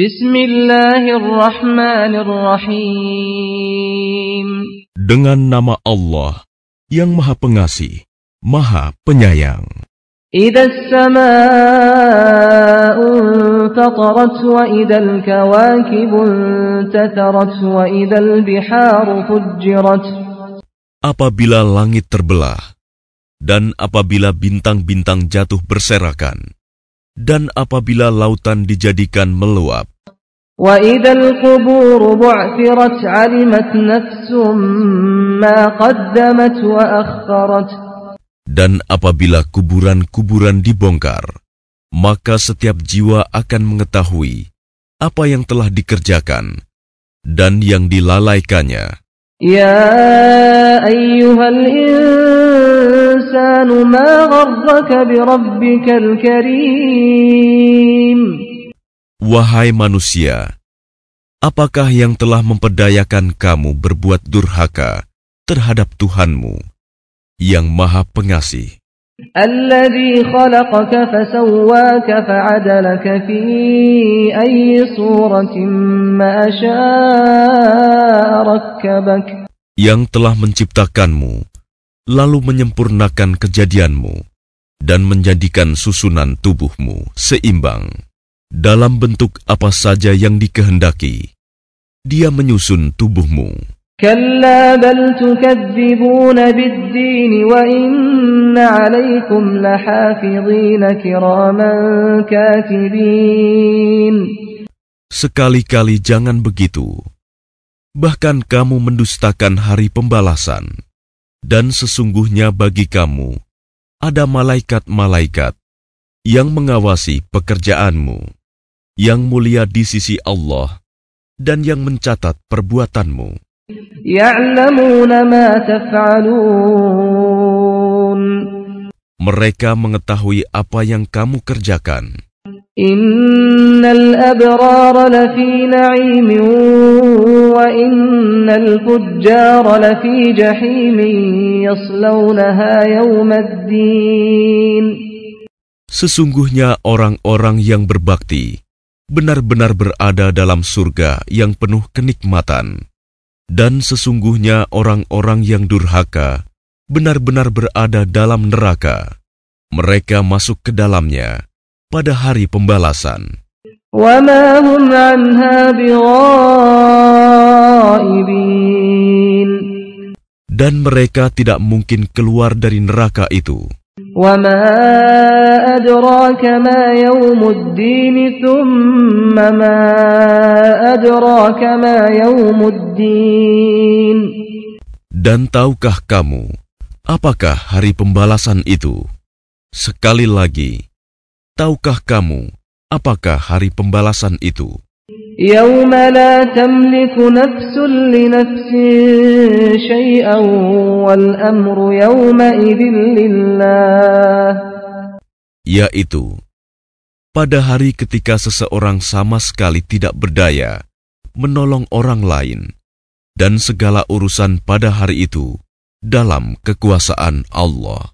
Bismillahirrahmanirrahim. Dengan nama Allah yang Maha Pengasih, Maha Penyayang. Apabila langit terbelah dan apabila bintang-bintang jatuh berserakan dan apabila lautan dijadikan meluap وإذا القبور بعثرت علمت نفس ما قدمت وأخرت dan apabila kuburan-kuburan dibongkar, maka setiap jiwa akan mengetahui apa yang telah dikerjakan dan yang dilalaikannya. يا أيها الإنسان ما غرك بربك الكريم Wahai manusia, apakah yang telah memperdayakan kamu berbuat durhaka terhadap Tuhanmu yang Maha Pengasih, الذي خلقك فسواك فعدلك في أي صورة ما شاء ركبك yang telah menciptakanmu, lalu menyempurnakan kejadianmu, dan menjadikan susunan tubuhmu seimbang dalam bentuk apa saja yang dikehendaki. Dia menyusun tubuhmu. Sekali-kali jangan begitu. Bahkan kamu mendustakan hari pembalasan. Dan sesungguhnya bagi kamu, ada malaikat-malaikat yang mengawasi pekerjaanmu yang mulia di sisi Allah dan yang mencatat perbuatanmu. Mereka mengetahui apa yang kamu kerjakan. Sesungguhnya orang-orang yang berbakti benar-benar berada dalam surga yang penuh kenikmatan. Dan sesungguhnya orang-orang yang durhaka benar-benar berada dalam neraka. Mereka masuk ke dalamnya pada hari pembalasan. Dan mereka tidak mungkin keluar dari neraka itu. وما أدراك ما يوم الدين ثم ما أدراك ما يوم الدين Dan tahukah kamu, apakah hari pembalasan itu? Sekali lagi, tahukah kamu, apakah hari pembalasan itu? يوم لا تملك نفس لنفس شيئا والأمر يومئذ لله Yaitu, pada hari ketika seseorang sama sekali tidak berdaya menolong orang lain, dan segala urusan pada hari itu dalam kekuasaan Allah.